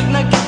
karibal